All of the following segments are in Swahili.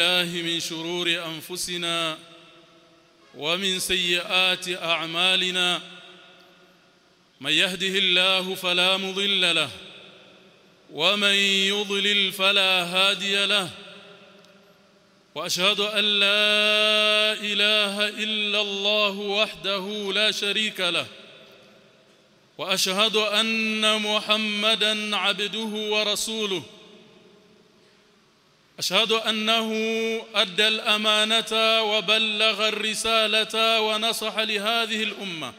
الله من شرور أنفسنا ومن سيئات أعمالنا من يهده الله فلا مضل له ومن يضلل فلا هادي له وأشهد أن لا إله إلا الله وحده لا شريك له وأشهد أن محمدا عبده ورسوله أشهد أنه أدى الأمانة وبلغ الرسالة ونصح لهذه الأمة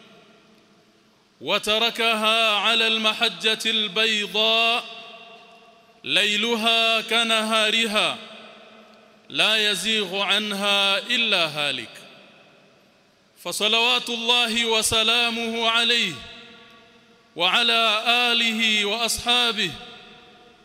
وتركها على المحجة البيضاء ليلها كنهارها لا يزيغ عنها إلا هالك. فصلوات الله وسلامه عليه وعلى آله وأصحابه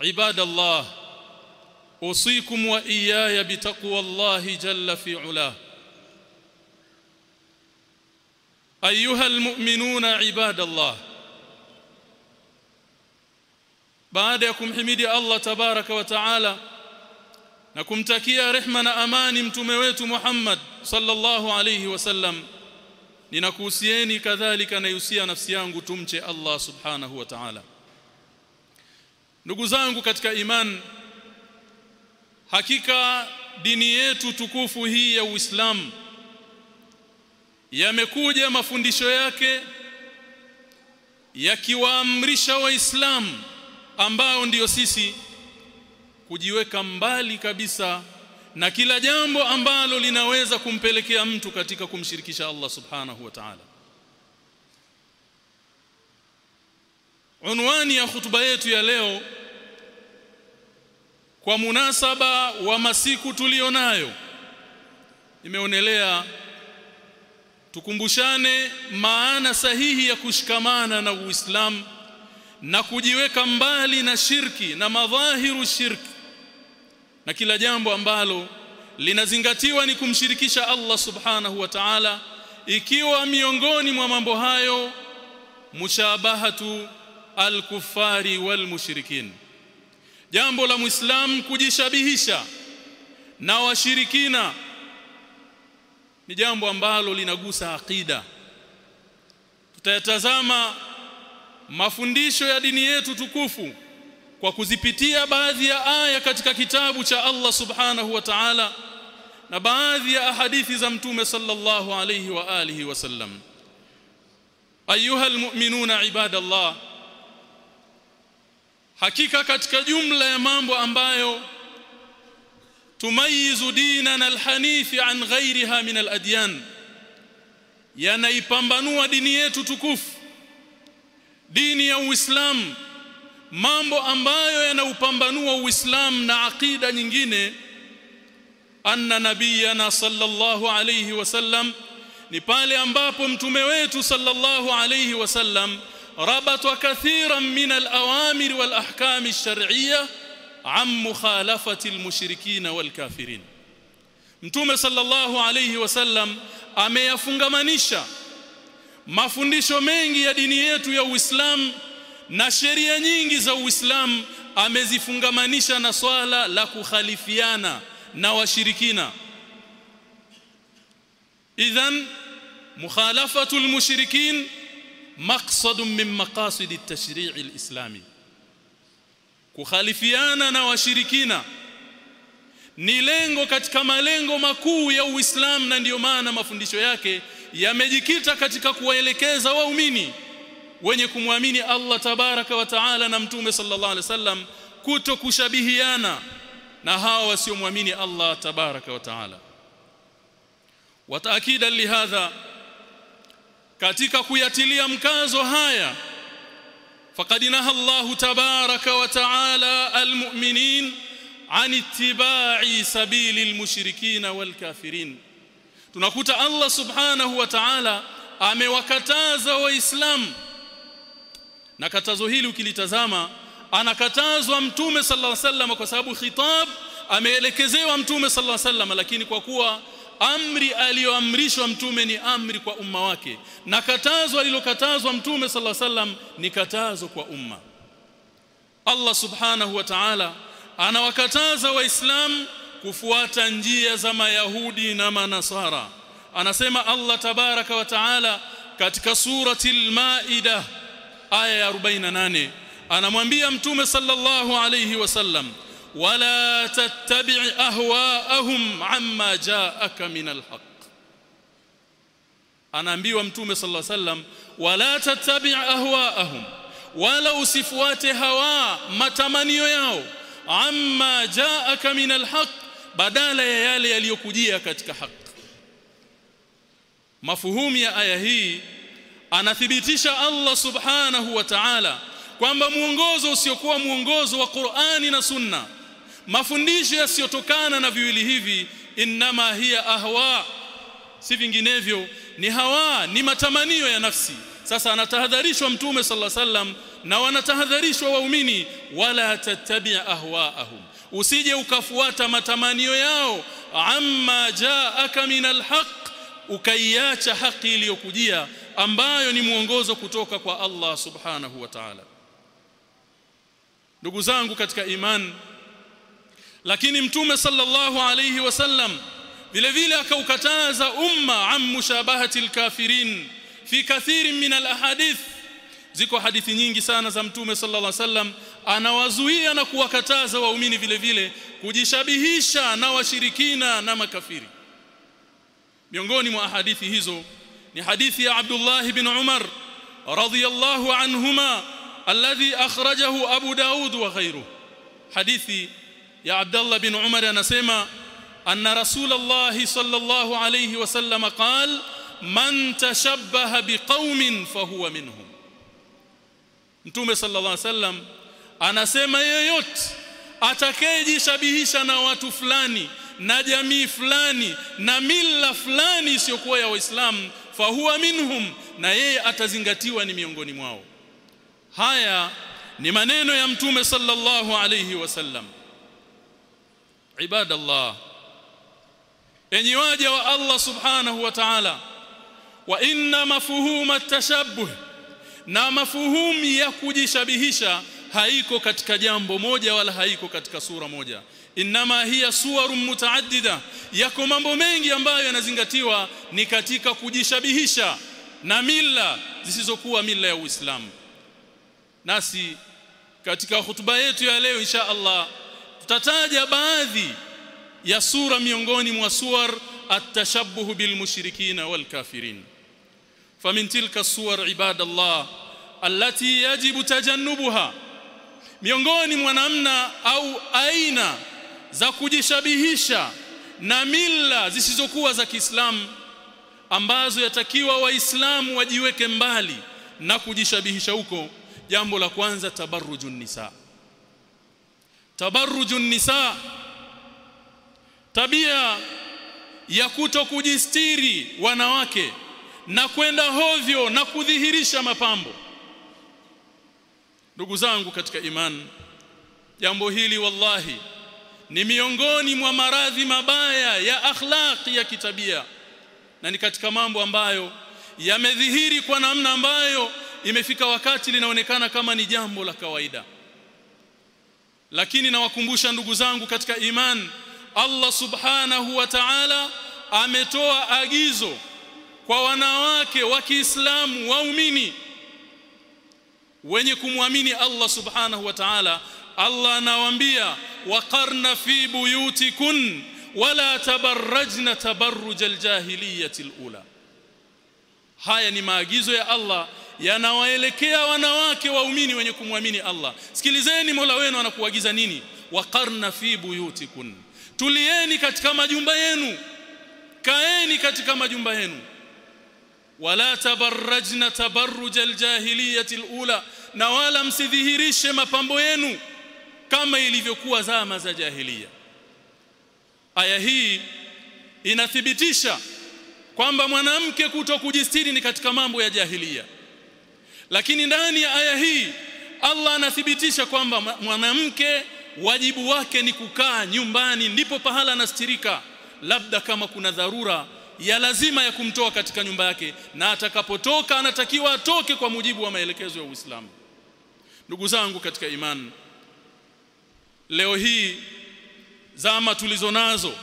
عباد الله أوصيكم وإياي بتقوى الله جل في علاه. أيها المؤمنون عباد الله بعد يكم حميد الله تبارك وتعالى نكمتكيه رحمة وامان متومه ويت محمد صلى الله عليه وسلم. ninakuhusieni كذلك na yusia nafsi yangu الله سبحانه وتعالى. Ndugu zangu katika iman hakika dini yetu tukufu hii ya Uislamu yamekuja mafundisho yake yakiwaamrisha waislamu ambao ndiyo sisi kujiweka mbali kabisa na kila jambo ambalo linaweza kumpelekea mtu katika kumshirikisha Allah subhanahu wa ta'ala Unwani ya hutuba yetu ya leo kwa munasaba wa masiku tulionayo imeonelea tukumbushane maana sahihi ya kushikamana na Uislamu na kujiweka mbali na shirki na madhahiru shirki. Na kila jambo ambalo linazingatiwa ni kumshirikisha Allah subhanahu wa ta'ala ikiwa miongoni mwa mambo hayo mushabahatu al-kuffari wal mushrikin jambo la muislam kujishabihisha na washirikina ni jambo ambalo linagusa akida tutayatazama mafundisho ya dini yetu tukufu kwa kuzipitia baadhi ya aya katika kitabu cha Allah subhanahu wa ta'ala na baadhi ya ahadithi za mtume sallallahu alayhi wa alihi wasallam ayuha almu'minuna ibadallah hakika katika jumla ya mambo ambayo tumayizu dinana alhanifi an ghairiha min aladyan yanaipambanua dini yetu tukufu dini ya Uislamu mambo ambayo yanaupambanua Uislamu na akida nyingine anna nabiyana sallallahu alayhi wasallam ni pale ambapo mtume wetu sallallahu alayhi wasallam min al-awamir wal ahkam ash-shar'iyyah an mukhalafati al-mushrikin wal kafirin mtume sallallahu alayhi wasallam ameyafungamanisha mafundisho mengi ya dini yetu ya Uislamu na sheria nyingi za Uislamu amezifungamanisha na swala la kukhalifiana na washirikina idhan mukhalafatu almushrikin maqsadun min maqasid at-tashri' al-islami. Kukhalifiana na washirikina ni lengo katika malengo makuu ya Uislamu na ndiyo maana mafundisho yake yamejikita katika kuwaelekeza waumini wenye kumwamini Allah tabaraka wa taala na mtume sallallahu alaihi wasallam kuto kushabihiana na hawa wasiomwamini Allah tabaraka wa taala. Wataakida lihadha katika kuyatilia mkazo haya faqad naha Allah tabaraka wa taala almu'minin an ittiba'i sabili almushrikin walkafirin. Tunakuta Allah subhanahu wa ta'ala amewakataza waislamu. Na katazo hili ukilitazama anakatazwa mtume sallallahu alaihi wasallam kwa sababu khitab ameelekezewa mtume sallallahu alaihi wasallam lakini kwa kuwa amri aliyoamrishwa mtume ni amri kwa umma wake. Na katazo alilokatazwa mtume sallallahu sallam ni katazo kwa umma. Allah subhanahu wa ta'ala anawakataza waislamu kufuata njia za mayahudi na manasara. Anasema Allah tabaraka wa taala katika surati al-maida aya ya 48 anamwambia mtume sallallahu alayhi wasallam ولا تتبع أهواءهم عما جاءك من الحق. أنا انامبيوا متومه صلى الله عليه وسلم ولا تتبع أهواءهم ولا وصفات هوا متمنيو yao عما جاءك من الحق بدال يالي يليوكجيا ketika حق. مفهوم يا آية هي أنا Allah subhanahu wa ta'ala kwamba muongozo usiokuwa muongozo wa Qur'ani mafundisho yasiyotokana na viwili hivi innama hiya ahwa. Si vinginevyo ni hawa ni matamanio ya nafsi. Sasa anatahadharishwa mtume sallallahu alaihi wasallam na wanatahadharishwa waumini wala tattabi ahwaahum. Usije ukafuata matamanio yao. Amma jaaka min alhaq ukaiacha haki iliyokujia ambayo ni mwongozo kutoka kwa Allah subhanahu wa ta'ala. Ndugu zangu katika iman lakini mtume sallallahu alayhi wasallam vile vile akaukataza umma am mushabahati alkafirin fi kathirin min alahadith ziko hadithi nyingi sana za mtume sallallahu alaihi wasallam anawazuia na kuwakataza waumini vile vile kujishabihisha na washirikina na makafiri. Miongoni mwa hadithi hizo ni hadithi ya Abdullah ibn Umar radhiyallahu anhuma alladhi akhrajahu Abu Daud wa ghayruhu. Hadithi ya Abdullah bin Umar anasema anna Rasulullah sallallahu alayhi wasallam qal man tashabbaha biqaumin fahuwa minhum Mtume sallallahu alayhi wasallam anasema yeyote atakayejishabihisha na watu fulani na jamii fulani na mila fulani isiyokuwa ya Waislamu fahuwa minhum na yeye atazingatiwa ni miongoni mwao. Haya ni maneno ya mtume sallallahu alayhi wasallam ibadallah. Enyi waja wa Allah subhanahu wa ta'ala wa inna mafuhuma at-tashabbuh na mafuhumu ya kujishabihisha haiko katika jambo moja wala haiko katika sura moja. Inama hiya suwarun mutaaddida yako mambo mengi ambayo yanazingatiwa ni katika kujishabihisha na mila zisizokuwa mila ya Uislamu. Nasi katika hutuba yetu ya leo insha Allah tutataja baadhi ya sura miongoni mwa suwar at-tashabbuh bil mushrikina wal kafirin famin tilka suwar ibadallah allati yajibu tajannubuha. Miongoni mwa namna au aina za kujishabihisha na mila zisizokuwa za Kiislamu ambazo yatakiwa waislamu wajiweke mbali na kujishabihisha huko jambo la kwanza tabarrujun nisa tabarrujun nisa. Tabia ya kutokujistiri wanawake na kwenda hovyo na kudhihirisha mapambo. Ndugu zangu katika imani jambo hili wallahi ni miongoni mwa maradhi mabaya ya akhlaqi ya kitabia. Na ni katika mambo ambayo yamedhihiri kwa namna ambayo imefika wakati linaonekana kama ni jambo la kawaida lakini nawakumbusha ndugu zangu katika iman Allah subhanahu wa ta'ala ametoa agizo kwa wanawake wa Kiislamu waumini wenye kumwamini Allah subhanahu wa ta'ala. Allah anawaambia waqarna fi buyutikun wala tabarrajna tabarruj aljahiliyyati alula. Haya ni maagizo ya Allah yanawaelekea wanawake waumini wenye kumwamini Allah. Sikilizeni Mola wenu anakuagiza nini? Waqarna fi buyutikun tulieni katika majumba yenu. Kaeni katika majumba yenu. Wala tabarrajna tabarruj aljahiliyati alula na wala msidhihirishe mapambo yenu kama ilivyokuwa zama za jahilia aya hii inathibitisha kwamba mwanamke kuto kujistiri ni katika mambo ya jahiliya lakini ndani ya aya hii Allah anathibitisha kwamba mwanamke wajibu wake ni kukaa nyumbani ndipo pahala anastirika. Labda kama kuna dharura ya lazima ya kumtoa katika nyumba yake na atakapotoka anatakiwa atoke kwa mujibu wa maelekezo ya Uislamu. Ndugu zangu katika imani leo hii zama tulizo nazo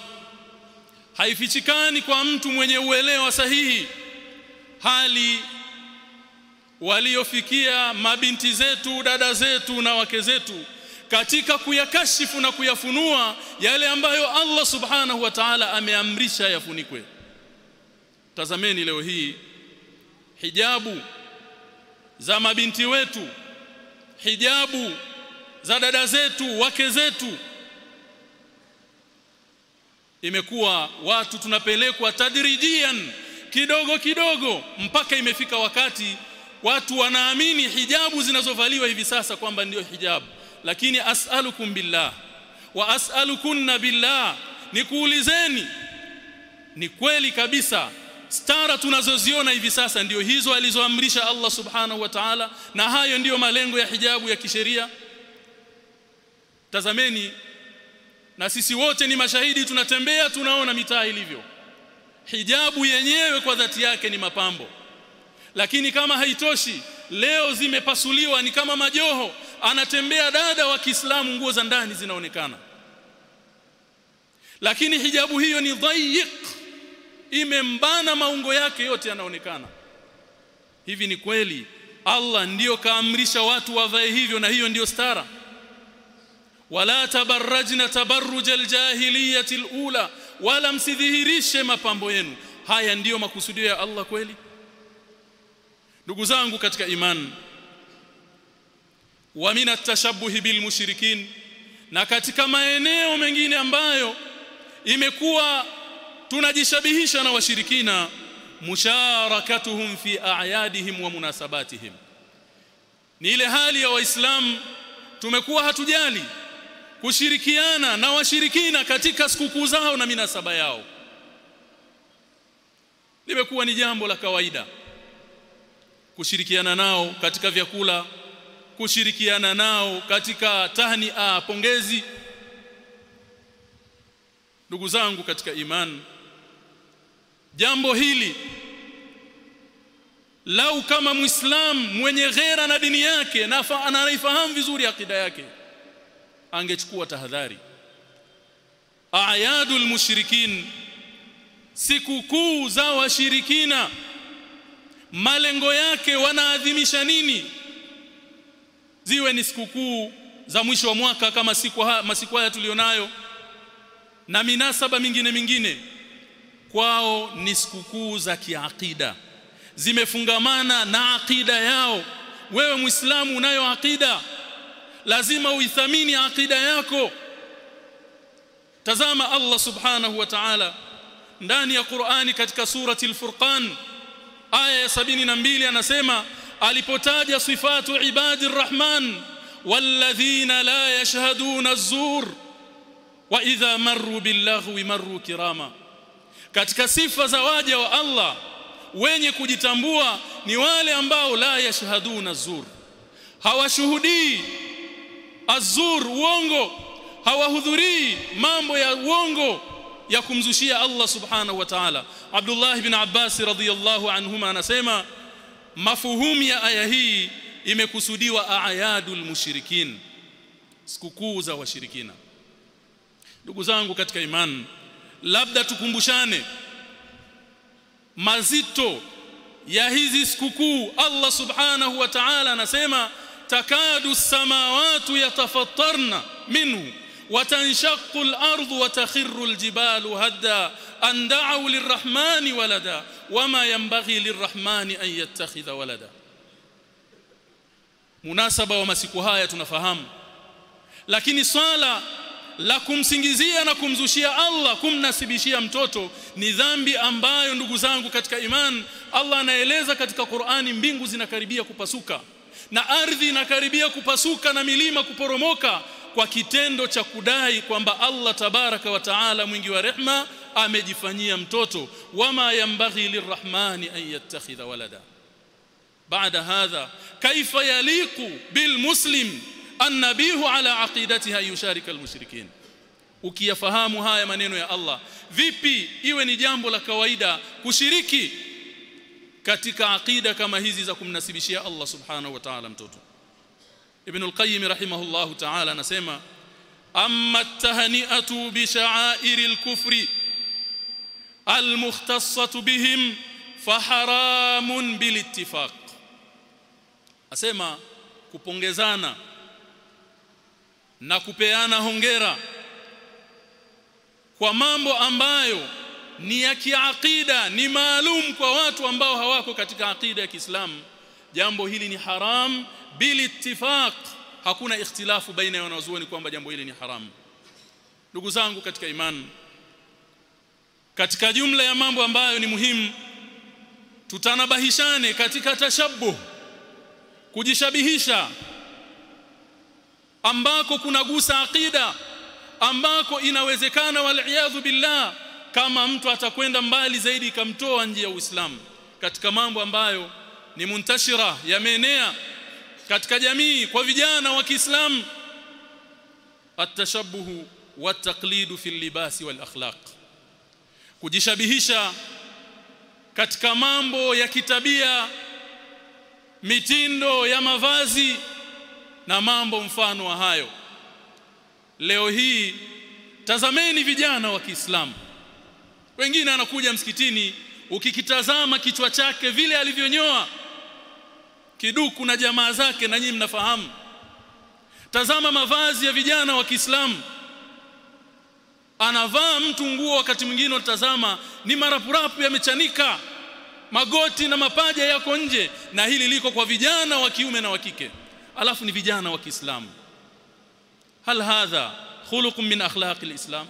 haifichikani kwa mtu mwenye uelewa sahihi. Hali waliofikia mabinti zetu dada zetu na wake zetu katika kuyakashifu na kuyafunua yale ambayo Allah subhanahu wa ta'ala ameamrisha yafunikwe. Tazameni leo hii hijabu za mabinti wetu hijabu za dada zetu wake zetu. Imekuwa watu tunapelekwa tadrijian kidogo kidogo mpaka imefika wakati watu wanaamini hijabu zinazovaliwa hivi sasa kwamba ndio hijabu lakini as'alukum billah. Wa as'alukunna billah. Nikuulizeni. Ni kweli kabisa. Stara tunazoziona hivi sasa ndio hizo alizoamrisha Allah subhanahu wa ta'ala. Na hayo ndiyo malengo ya hijabu ya kisheria. Tazameni. Na sisi wote ni mashahidi tunatembea tunaona mitaa ilivyo. Hijabu yenyewe kwa dhati yake ni mapambo lakini kama haitoshi leo zimepasuliwa ni kama majoho. Anatembea dada wa Kiislamu nguo za ndani zinaonekana. Lakini hijabu hiyo ni dhayiq imembana maungo yake yote yanaonekana. Hivi ni kweli Allah ndiyo kaamrisha watu wavae hivyo na hiyo ndiyo stara? Wala tabarrajna tabarruj aljahiliyati alula wala msidhihirishe mapambo yenu. Haya ndiyo makusudio ya Allah kweli ndugu zangu katika imani wa min atashabuhi bil mushrikin na katika maeneo mengine ambayo imekuwa tunajishabihisha na washirikina musharakatuhum fi a'yadihim wa munasabatihim. Ni ile hali ya waislamu tumekuwa hatujali kushirikiana na washirikina katika sikukuu zao na minasaba yao. Limekuwa ni jambo la kawaida kushirikiana nao katika vyakula kushirikiana nao katika tahnia pongezi. Ndugu zangu katika imani jambo hili lau kama muislam mwenye ghera na dini yake na anaifahamu vizuri akida yake angechukua tahadhari. Ayadul mushrikin sikukuu za washirikina malengo yake wanaadhimisha nini? Ziwe ni sikukuu za mwisho wa mwaka kama siku haya, masiku haya tulionayo na minasaba mingine mingine kwao ni sikukuu za kiakida zimefungamana na akida yao. Wewe muislamu unayo akida lazima uithamini akida yako. Tazama Allah subhanahu wa ta'ala ndani ya Qur'ani katika surati al-Furqan aya ya sabini na mbili anasema alipotaja sifatu ibadi rahman walladhina la yashhaduna az-zur wa idha marru billaghwi marru kirama. Katika sifa za waja wa Allah wenye kujitambua ni wale ambao la yashhaduna zur hawashuhudii azur uongo. Hawahudhurii mambo ya uongo ya kumzushia Allah subhanahu wa ta'ala. Abdullah ibn Abbas radhiyallahu anhuma anasema mafuhumu ya aya hii imekusudiwa ayadul mushrikin sikukuu za washirikina. Ndugu zangu katika imani labda tukumbushane mazito ya hizi sikukuu. Allah subhanahu wa ta'ala anasema takadu samawati yatafattarna minhu watanshaqu al-ardu wa takhirru al-jibalu hadda an da'u lirrahmani walada wama yanbaghi lirrahmani an yattakhidha walada munasaba wa masiku haya tunafahamu lakini swala la kumsingizia na kumzushia Allah kumnasibishia mtoto ni dhambi ambayo ndugu zangu katika iman Allah anaeleza katika Qur'ani mbingu zinakaribia kupasuka na ardhi inakaribia kupasuka na milima kuporomoka kwa kitendo cha kudai kwamba Allah tabaraka wa taala mwingi wa rehma amejifanyia mtoto. Wama yambaghi lirrahmani an yattakhidha walada. Baada hadha kaifa yaliku bilmuslim annabihu ala aqidatiha yusharika almushrikin? Ukiyafahamu haya maneno ya Allah vipi iwe ni jambo la kawaida kushiriki katika aqida kama hizi za kumnasibishia Allah subhanahu wa ta'ala mtoto Ibn al-Qayyim rahimahullahu ta'ala anasema amma at-tahni'atu bi sha'air al-kufri al-mukhtassatu bihim fa haramun bil ittifaq asema kupongezana na kupeana hongera kwa mambo ambayo ni ya kiakida ni maalum kwa watu ambao hawako katika akida ya Kiislamu jambo hili ni haram bil ittifaq. Hakuna ikhtilafu baina ya wanazuoni kwamba jambo hili ni haram. Ndugu zangu katika imani katika jumla ya mambo ambayo ni muhimu tutanabahishane katika tashabuh kujishabihisha ambako kunagusa akida ambako inawezekana waliaadhu billah kama mtu atakwenda mbali zaidi ikamtoa nje ya Uislamu katika mambo ambayo ni muntashira yameenea katika jamii kwa vijana wa Kiislamu. Atashabuhu wa taqlidu fil libasi wal akhlaq. Kujishabihisha katika mambo ya kitabia mitindo ya mavazi na mambo mfano wa hayo. Leo hii tazameni vijana wa Kiislamu. Wengine anakuja msikitini ukikitazama kichwa chake vile alivyonyoa kiduku na jamaa zake na nyinyi mnafahamu. Tazama mavazi ya vijana wa Kiislamu. Anavaa mtu nguo wakati mwingine utazama ni marapurapu yamechanika. Magoti na mapaja yako nje na hili liko kwa vijana wa kiume na wa kike. Alafu ni vijana wa Kiislamu. Hal hadha khuluqun min akhlaqi alislam?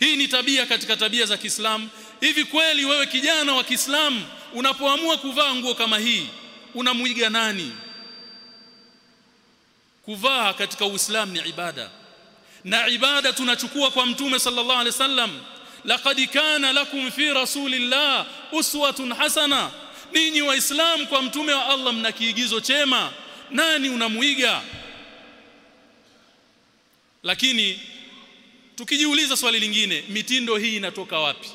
Hii ni tabia katika tabia za Kiislamu. Hivi kweli wewe kijana wa Kiislamu unapoamua kuvaa nguo kama hii unamuiga nani? Kuvaa katika Uislamu ni ibada. Na ibada tunachukua kwa mtume sallallahu alaihi wasallam laqad kana lakum fi rasulillah uswatun hasana. Ninyi waislamu kwa mtume wa Allah mna kiigizo chema. Nani unamuiga lakini tukijiuliza swali lingine mitindo hii inatoka wapi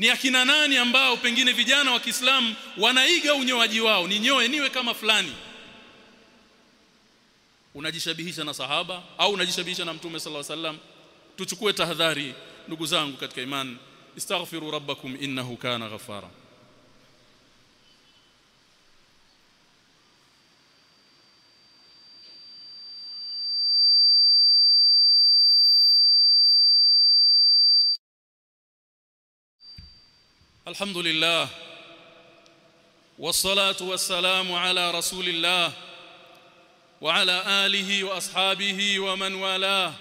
ni akina nani ambao pengine vijana wa Kiislamu wanaiga unyoaji wao? Ni nyoe niwe kama fulani. Unajishabihisha na sahaba au unajishabihisha na mtume sallallahu alaihi wasallam? Tuchukue tahadhari ndugu zangu katika imani. Istaghfiru rabbakum innahu kana ghafara الحمد لله والصلاه والسلام على رسول الله وعلى اله واصحابه ومن والاه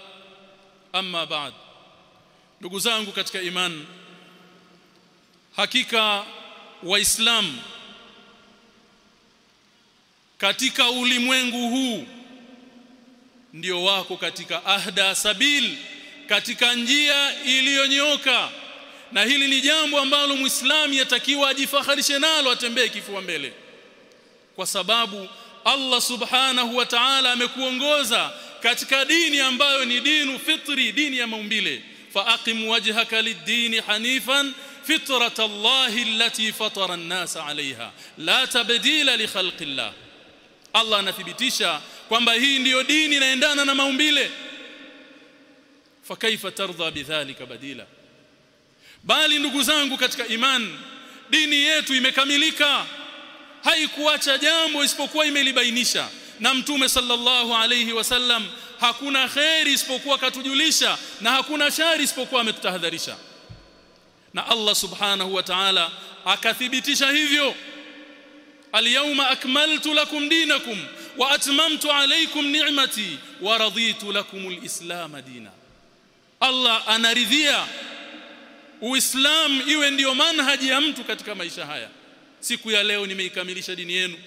اما بعد ndugu zangu katika iman hakika waislamu katika ulimwengu huu ndio wako katika ahda sabil katika njia iliyonyoka na hili ni jambo ambalo muislamu yatakiwa ajifaharishe nalo atembee kifua mbele kwa sababu Allah subhanahu wa ta'ala amekuongoza katika dini ambayo ni dinu fitri dini ya maumbile فاقم وجهك للدين حنيفا فطره الله التي فطر الناس عليها لا تبديل لخلق الله Allah anathibitisha kwamba hii ndiyo dini inaendana na maumbile fakaifa tardha bidhalika badila bali ndugu zangu katika iman dini yetu imekamilika. Haikuacha jambo isipokuwa imelibainisha. Na mtume sallallahu alayhi wasallam hakuna khairi isipokuwa katujulisha na hakuna shari isipokuwa ametutahadharisha. Na Allah subhanahu wa ta'ala akathibitisha hivyo. Alyawma akmaltu lakum dinakum wa atmamtu alaykum ni'mati wa raditu lakum alislam dina. Allah anaridhia Uislamu iwe ndiyo manhaji ya mtu katika maisha haya. Siku ya leo nimeikamilisha dini yenu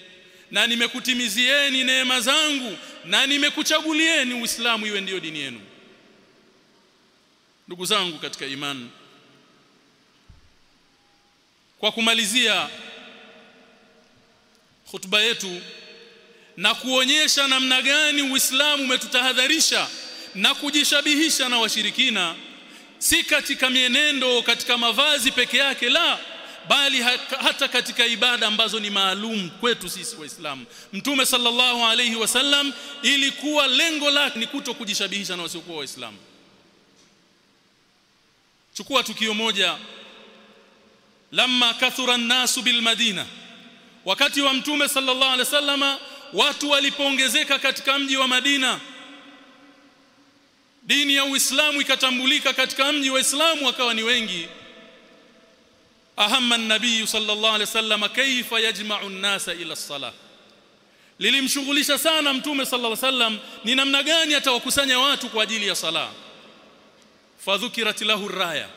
na nimekutimizieni neema zangu na nimekuchagulieni Uislamu iwe ndiyo dini yenu. Ndugu zangu katika imani kwa kumalizia hutuba yetu na kuonyesha namna gani Uislamu umetutahadharisha na kujishabihisha na washirikina si katika mienendo katika mavazi peke yake la bali hata katika ibada ambazo ni maalum kwetu sisi waislamu. Mtume sallallahu alayhi wasallam ilikuwa lengo lake ni kuto kujishabihisha na wasiokuwa waislamu. Chukua tukio moja. Lamma kathura an-nasu bil madina wakati wa mtume sallallahu alayhi wasallama watu walipoongezeka katika mji wa Madina dini ya Uislamu ikatambulika katika mji wa Uislamu wakawa ni wengi. Ahamma an-nabiy sallallahu alayhi wasallam kaifa yajma'u an-nasa ila as-salah? Lilimshughulisha sana mtume sallallahu alayhi wasallam ni namna gani atawakusanya watu kwa ajili ya sala fadhukirat lahu raya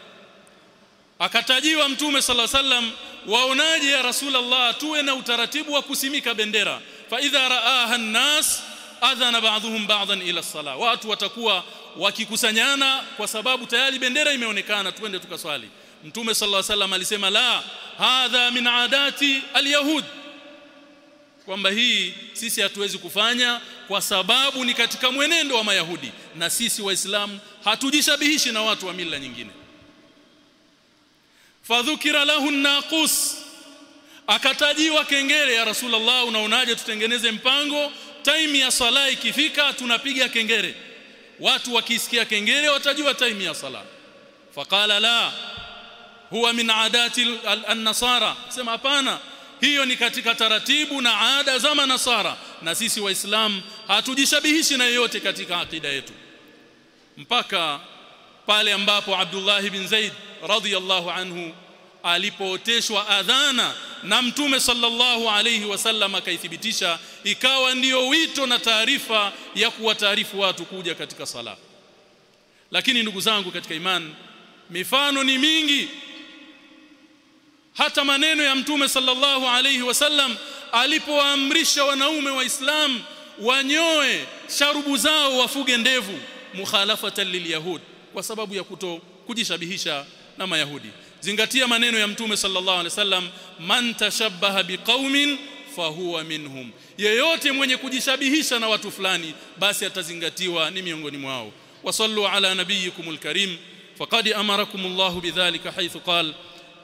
akatajiwa mtume sallallahu alayhi wasallam waonaje ya rasulullah tuwe na utaratibu wa kusimika bendera? Fa idha raaha an-nas adhana ba'dhum ba'dhan ila as-salah. Watu watakuwa wakikusanyana kwa sababu tayari bendera imeonekana. Twende tukaswali. Mtume sallallahu alaihi wasallam alisema la hadha min adati alyahud. Kwamba hii sisi hatuwezi kufanya kwa sababu ni katika mwenendo wa mayahudi. Na sisi waislamu hatujishabihishi na watu wa mila nyingine. Fadhukira lahu naqus akatajiwa kengele ya rasulullah unaonaje tutengeneze mpango? Time ya sala ikifika tunapiga kengele watu wakisikia kengele watajua time ya sala. Faqala la huwa min adati an-nasara sema hapana hiyo ni katika taratibu na ada za manasara. Na sisi waislamu hatujishabihishi na yoyote katika akida yetu. Mpaka pale ambapo Abdullah bin Zaid radhiyallahu anhu alipooteshwa adhana na mtume sallallahu alayhi wasallam akaithibitisha ikawa ndiyo wito na taarifa ya kuwataarifu watu kuja katika sala. Lakini ndugu zangu katika imani mifano ni mingi. Hata maneno ya mtume sallallahu alayhi wasallam alipoamrisha wanaume wa Islam wanyoe sharubu zao wafuge ndevu mukhalafatan lilyahud kwa sababu ya kuto kujishabihisha na mayahudi zingatia maneno ya mtume sallallahu alaihi wasallam man tashabbaha biqaumin fahuwa minhum yeyote mwenye kujishabihisha na watu fulani basi atazingatiwa ni miongoni mwao wasallu ala nabiyikumul karim faqad amarakumullahu bidhalika haythu qala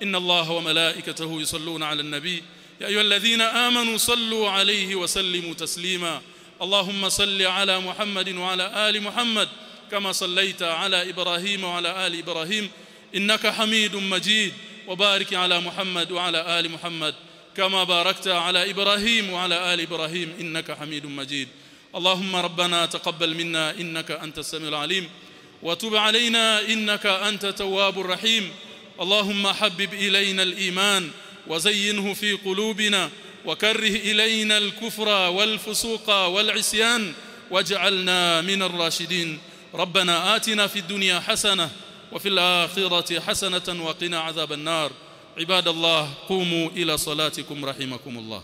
inna allaha wa malaikatahu yusalluna ala an-nabi ya ayyuhalladhina amanu sallu alayhi wa sallimu taslima اللهم صل على محمد وعلى ال محمد كما صليت على إبراهيم وعلى ال إبراهيم إنك حميد مجيد وبارك على محمد وعلى آل محمد كما باركت على إبراهيم وعلى آل إبراهيم إنك حميد مجيد. اللهم ربنا تقبل منا إنك أنت السميع العليم. وتب علينا إنك أنت التواب الرحيم. اللهم حبب إلينا الإيمان وزينه في قلوبنا وكره إلينا الكفر والفسوق والعصيان واجعلنا من الراشدين. ربنا آتنا في الدنيا حسنة وفي الآخرة حسنة وقنا عذاب النار. عباد الله قوموا إلى صلاتكم رحمكم الله.